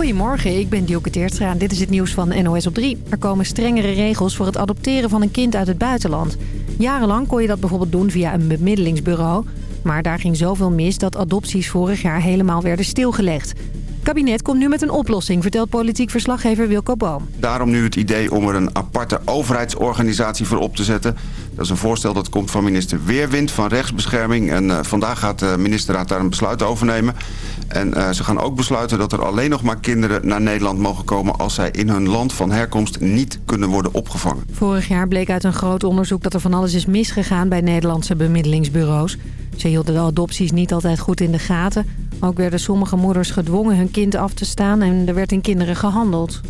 Goedemorgen, ik ben Dielke Teertstra en dit is het nieuws van NOS op 3. Er komen strengere regels voor het adopteren van een kind uit het buitenland. Jarenlang kon je dat bijvoorbeeld doen via een bemiddelingsbureau. Maar daar ging zoveel mis dat adopties vorig jaar helemaal werden stilgelegd. Het kabinet komt nu met een oplossing, vertelt politiek verslaggever Wilco Boom. Daarom nu het idee om er een aparte overheidsorganisatie voor op te zetten. Dat is een voorstel dat komt van minister Weerwind van Rechtsbescherming. En uh, vandaag gaat de ministerraad daar een besluit over nemen. En uh, ze gaan ook besluiten dat er alleen nog maar kinderen naar Nederland mogen komen... als zij in hun land van herkomst niet kunnen worden opgevangen. Vorig jaar bleek uit een groot onderzoek dat er van alles is misgegaan bij Nederlandse bemiddelingsbureaus. Ze hielden de adopties niet altijd goed in de gaten. Ook werden sommige moeders gedwongen hun kind af te staan en er werd in kinderen gehandeld.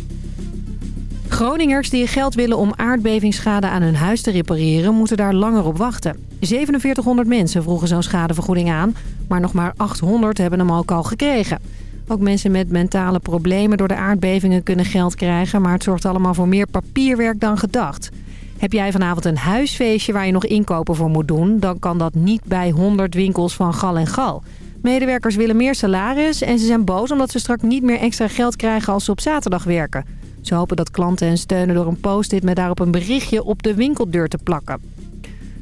Groningers die geld willen om aardbevingsschade aan hun huis te repareren... moeten daar langer op wachten. 4700 mensen vroegen zo'n schadevergoeding aan... maar nog maar 800 hebben hem ook al gekregen. Ook mensen met mentale problemen door de aardbevingen kunnen geld krijgen... maar het zorgt allemaal voor meer papierwerk dan gedacht. Heb jij vanavond een huisfeestje waar je nog inkopen voor moet doen... dan kan dat niet bij 100 winkels van gal en gal... Medewerkers willen meer salaris en ze zijn boos omdat ze straks niet meer extra geld krijgen als ze op zaterdag werken. Ze hopen dat klanten hen steunen door een post-it met daarop een berichtje op de winkeldeur te plakken.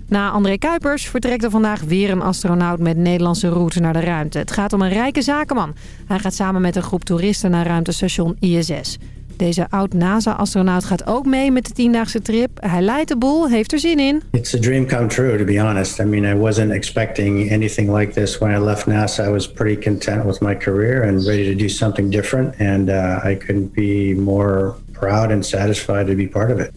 Na André Kuipers vertrekt er vandaag weer een astronaut met Nederlandse route naar de ruimte. Het gaat om een rijke zakenman. Hij gaat samen met een groep toeristen naar ruimtestation ISS. Deze oud-NASA-astronaut gaat ook mee met de tiendaagse trip. Hij leidt de boel, heeft er zin in. It's a dream come true, to be honest. I mean, I wasn't expecting anything like this when I left NASA. I was pretty content with my career and ready to do something different. And uh, I couldn't be more proud and satisfied to be part of it.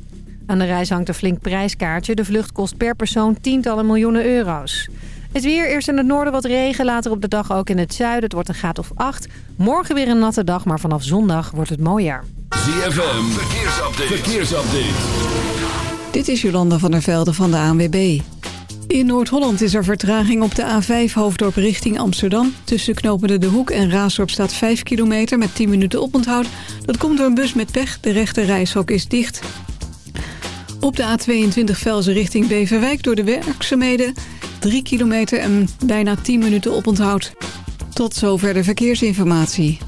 Aan de reis hangt een flink prijskaartje. De vlucht kost per persoon tientallen miljoenen euro's. Het weer, eerst in het noorden wat regen, later op de dag ook in het zuiden. Het wordt een graad of 8. Morgen weer een natte dag, maar vanaf zondag wordt het mooier. ZFM, verkeersupdate. verkeersupdate. Dit is Jolanda van der Velde van de ANWB. In Noord-Holland is er vertraging op de A5 Hoofddorp richting Amsterdam. Tussen knopende De Hoek en Raasdorp staat 5 kilometer met 10 minuten oponthoud. Dat komt door een bus met pech. De rechte reishok is dicht. Op de A22 Velzen richting Beverwijk door de werkzaamheden. 3 kilometer en bijna 10 minuten oponthoud. Tot zover de verkeersinformatie.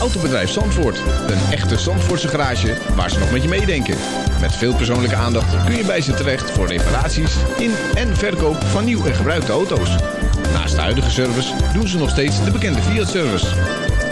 Autobedrijf Zandvoort. Een echte Zandvoortse garage waar ze nog met je meedenken. Met veel persoonlijke aandacht kun je bij ze terecht voor reparaties in en verkoop van nieuw en gebruikte auto's. Naast de huidige service doen ze nog steeds de bekende Fiat-service.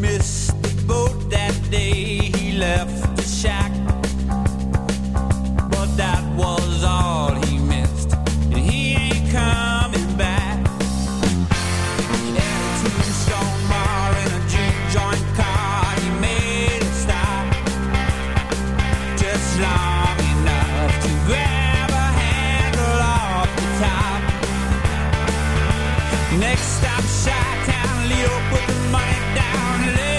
Missed the boat that day he left Next stop, Chi-Town. Leo put the money down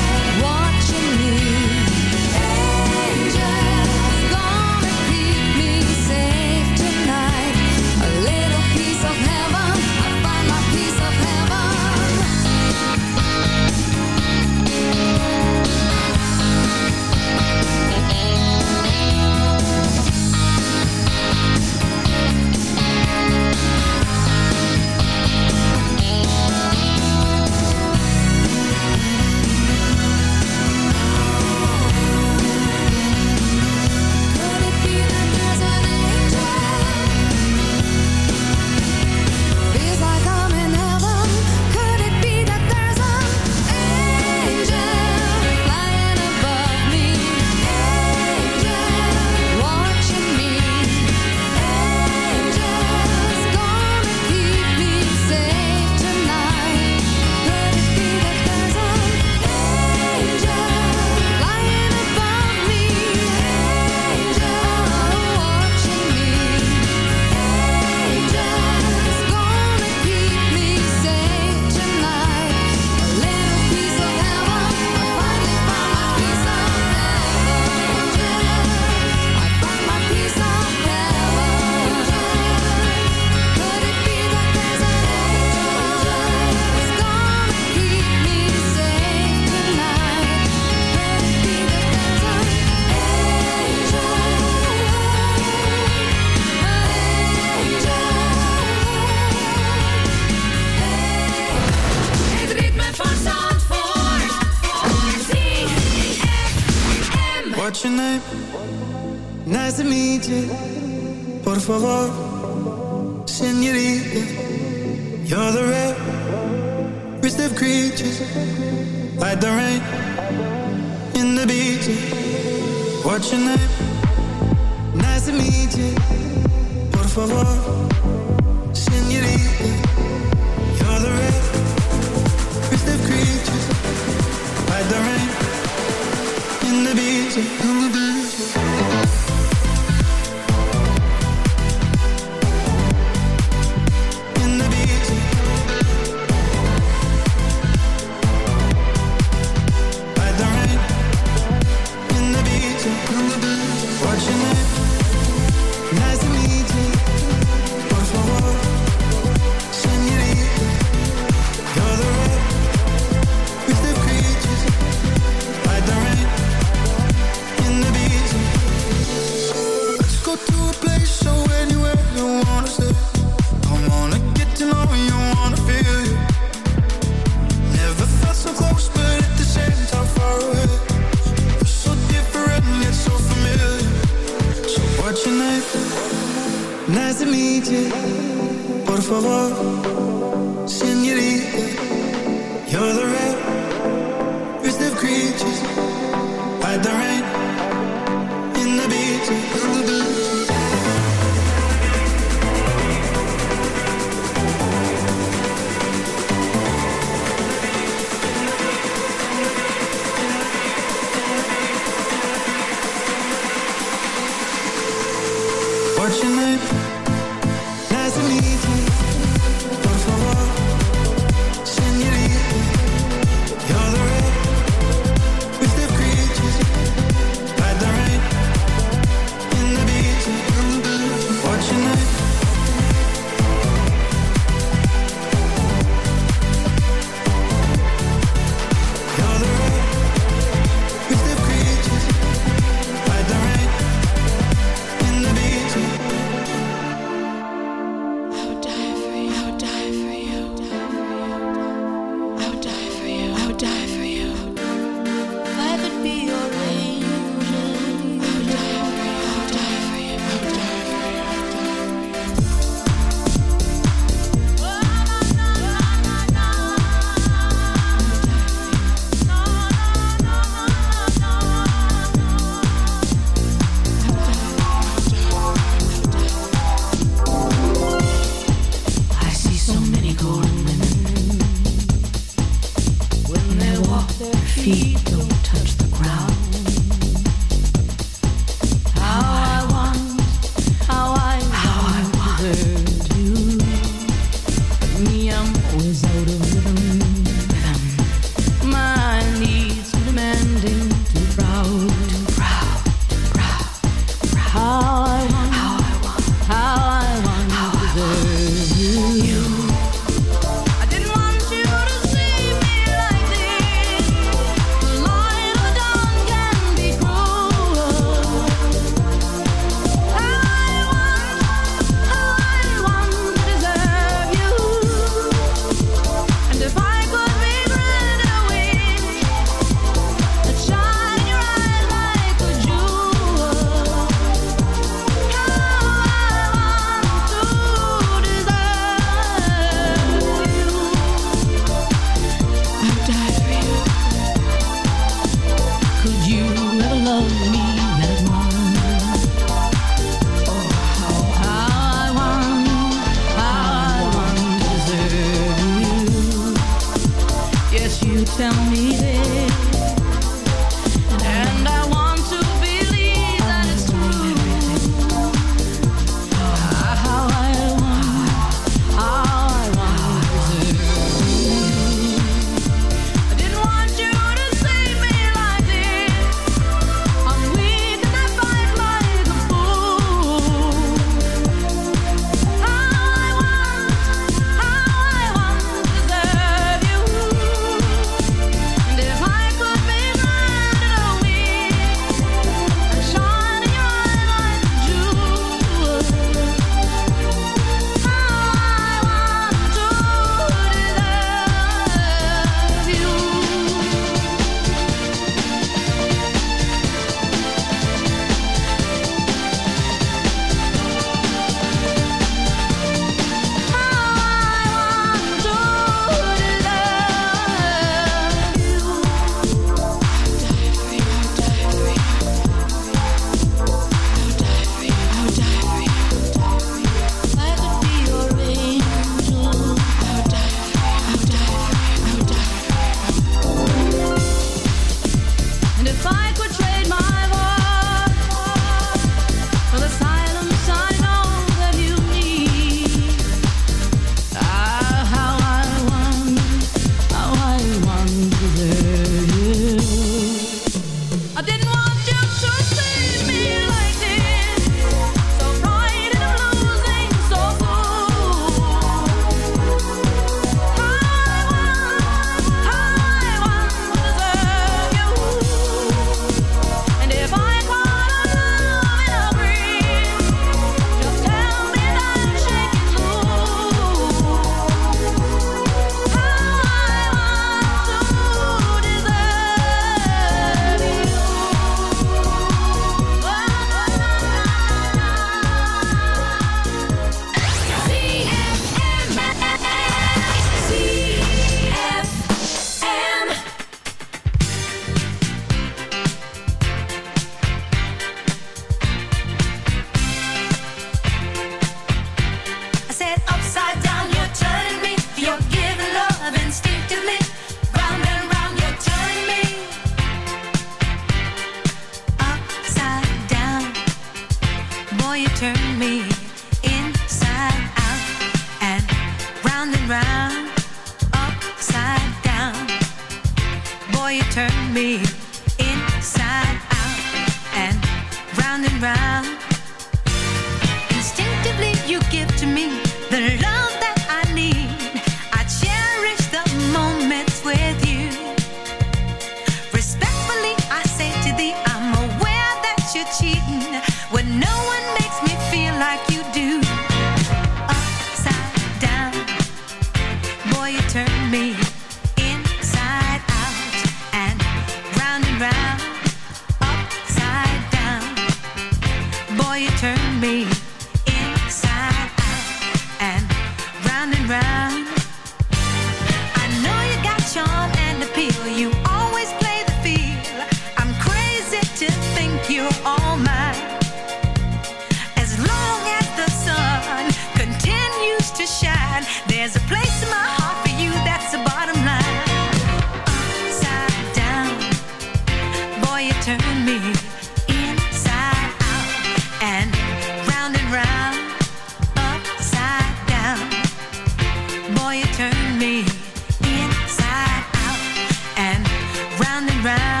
round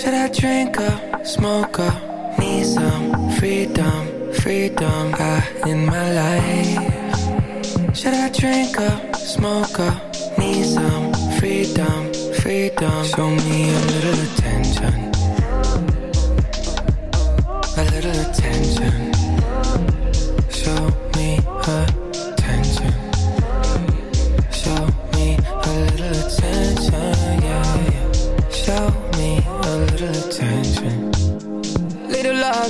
Should I drink up, smoke up, need some freedom, freedom I in my life? Should I drink up, smoke up, need some freedom, freedom? Show me a little attention, a little attention. Show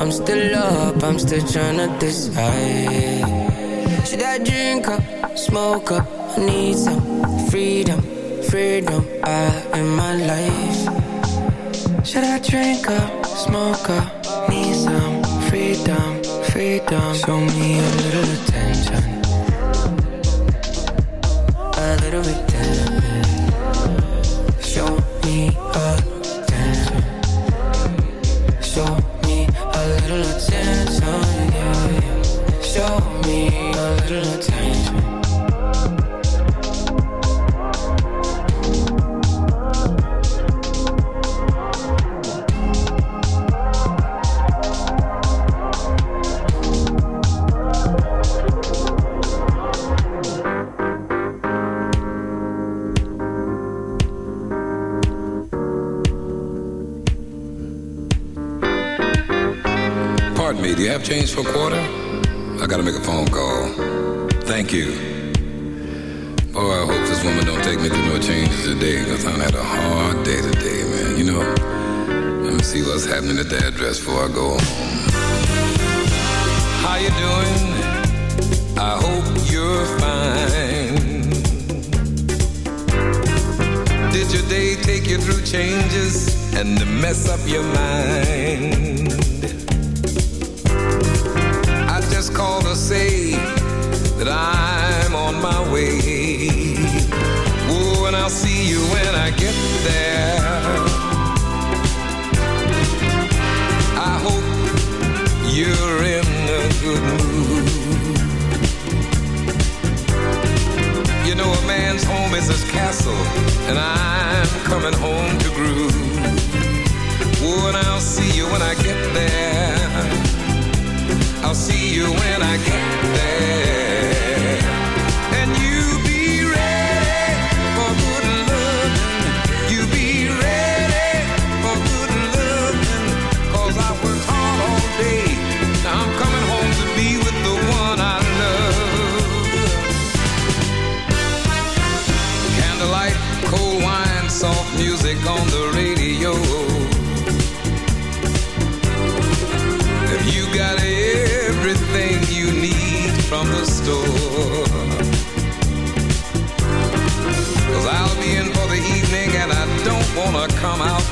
I'm still up, I'm still trying to decide. Should I drink up, smoke up? I need some freedom, freedom I in my life. Should I drink up, smoke up? Need some freedom, freedom. Show me a little attention, a little bit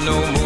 no more.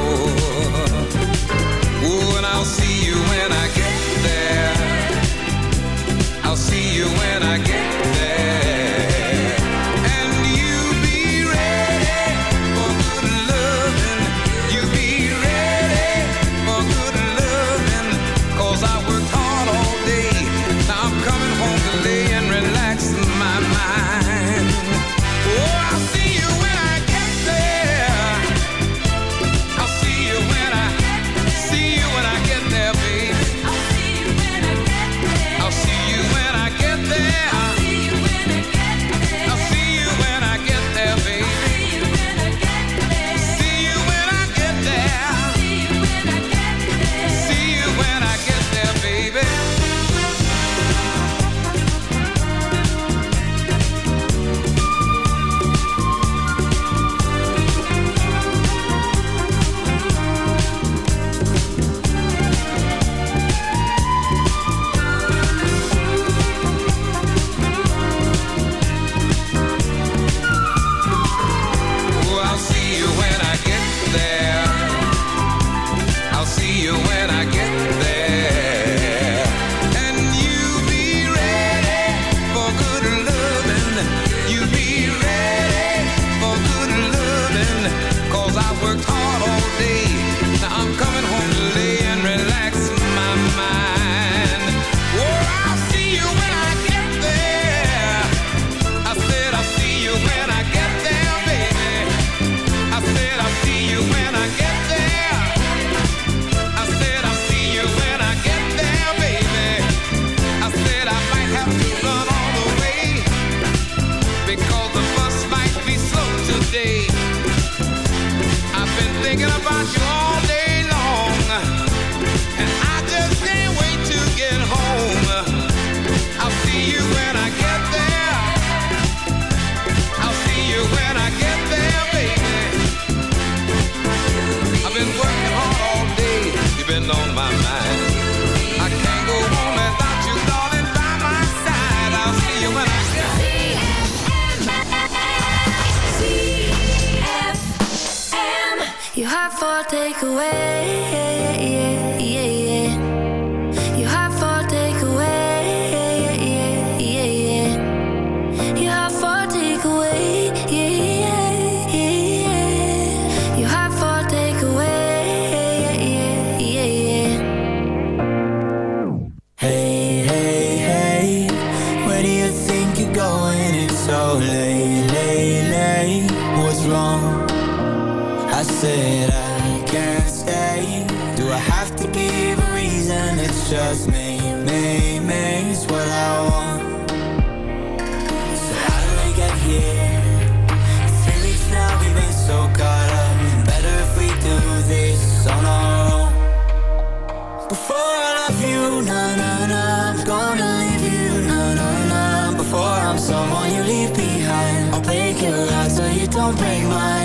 Don't break mine.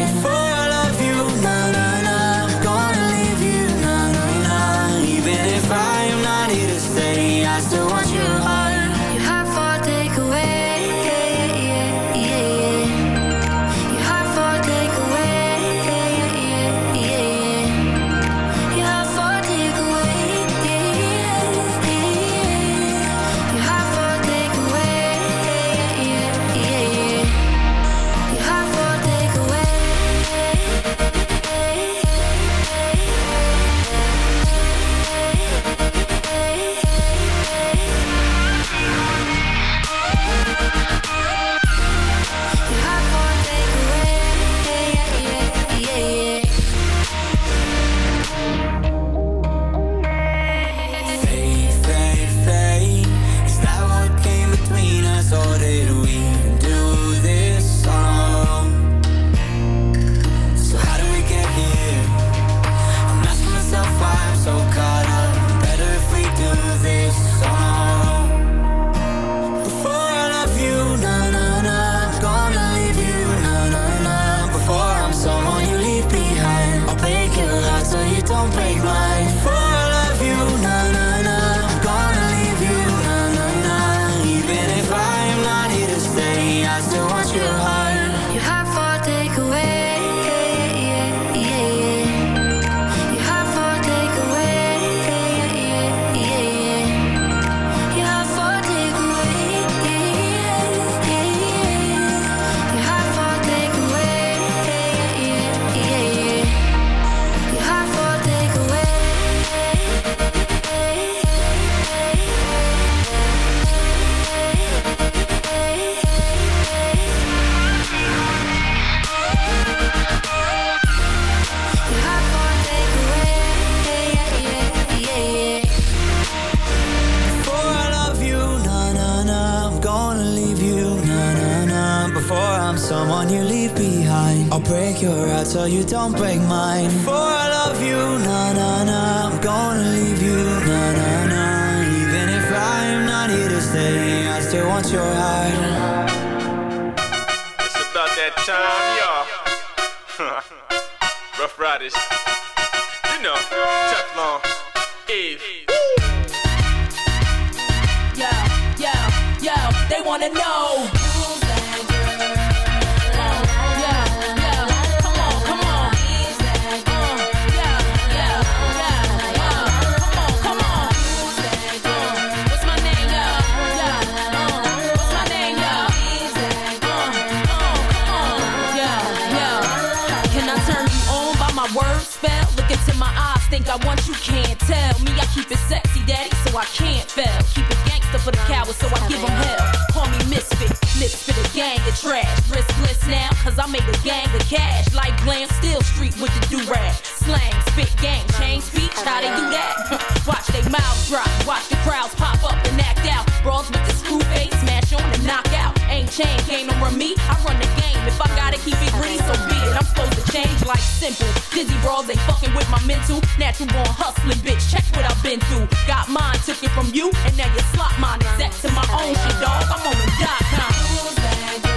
Don't break mine. Hustling, bitch. Check what I've been through. Got mine, took it from you, and now you slot mine. Exact to my own shit, dog. I'm on the dot com.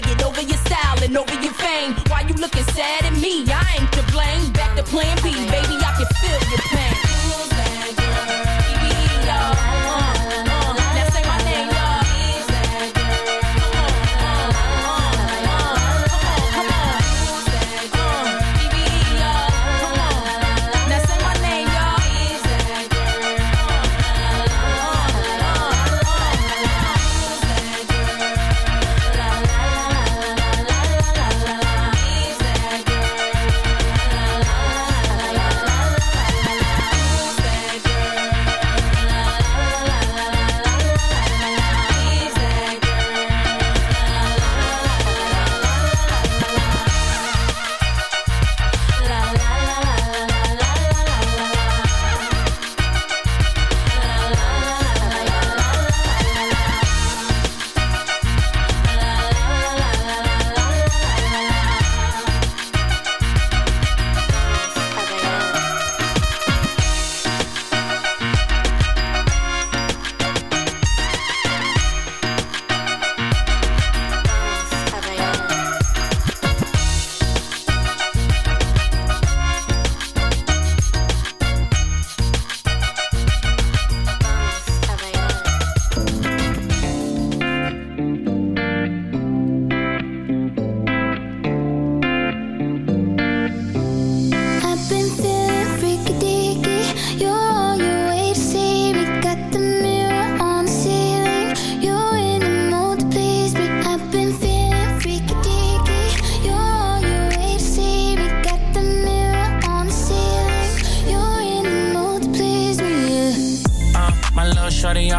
get over your style and over your fame. Why you looking sad at me? I ain't to blame. Back to plan B, baby,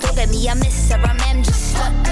Don't get me a miss a mem, just stuck.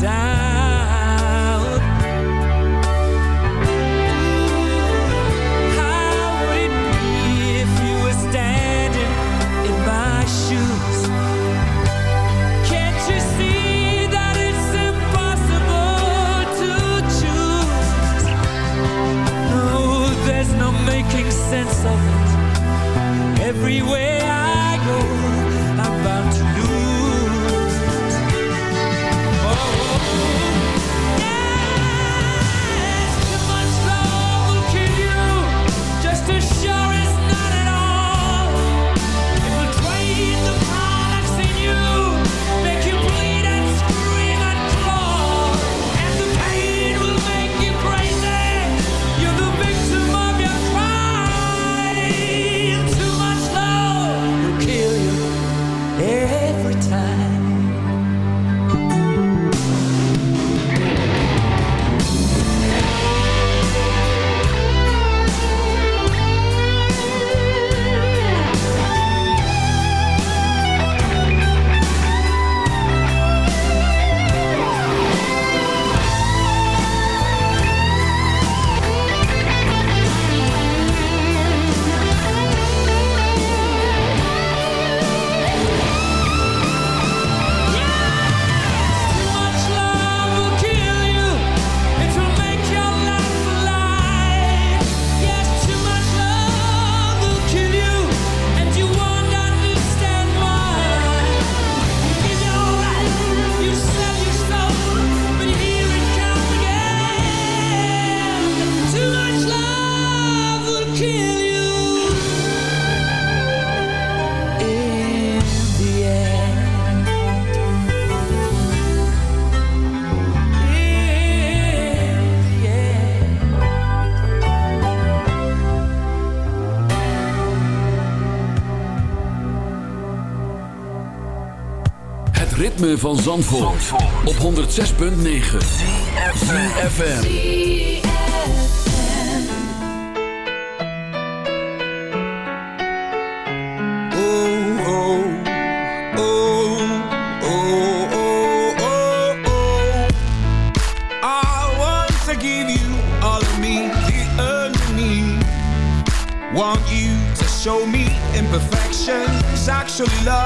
die ritme van Zandvoort, Zandvoort. op 106.9 CFFM Oh, oh, oh, oh, oh, oh, oh. I want to give you all of me, the underneath. Want you to show me imperfections, actually love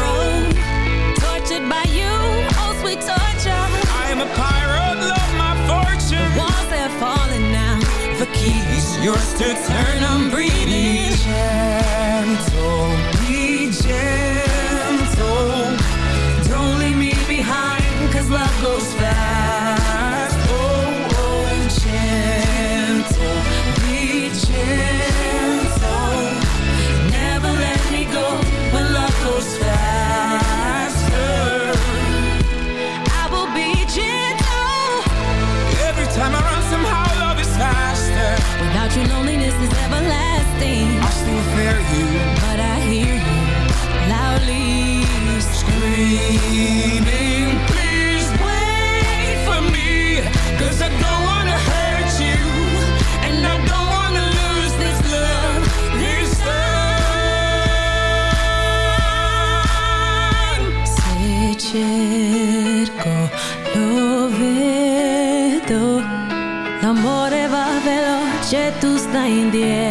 yours to turn. I'm. 点。